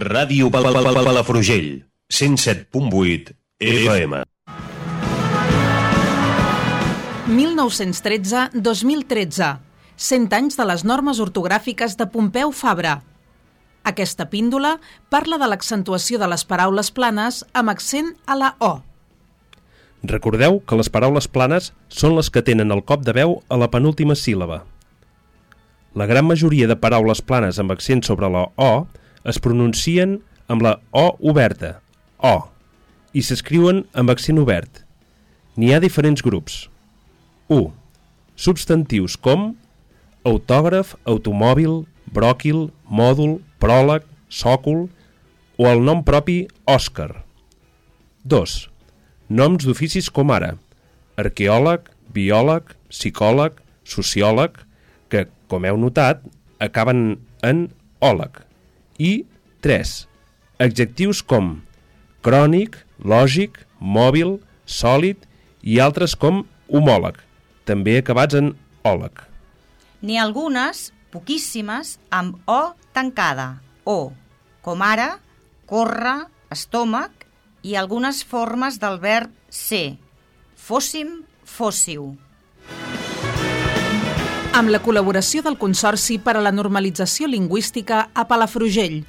Ràdio Pal Pal Pal Palafrugell, 107.8 FM. 1913-2013. 100 anys de les normes ortogràfiques de Pompeu Fabra. Aquesta píndola parla de l'accentuació de les paraules planes amb accent a la O. Recordeu que les paraules planes són les que tenen el cop de veu a la penúltima síl·laba. La gran majoria de paraules planes amb accent sobre la O es pronuncien amb la O oberta, O, i s'escriuen amb accent obert. N'hi ha diferents grups. 1. Substantius com autògraf, automòbil, bròquil, mòdul, pròleg, sòcol o el nom propi Òscar. 2. Noms d'oficis com ara arqueòleg, biòleg, psicòleg, sociòleg, que, com heu notat, acaben en òleg. I 3. Adjectius com crònic, lògic, mòbil, sòlid i altres com homòleg, també acabats en òleg. N'hi algunes, poquíssimes, amb O tancada, O, com ara córrer, estómac i algunes formes del verb ser, fóssim, fóssiu amb la col·laboració del Consorci per a la Normalització Lingüística a Palafrugell.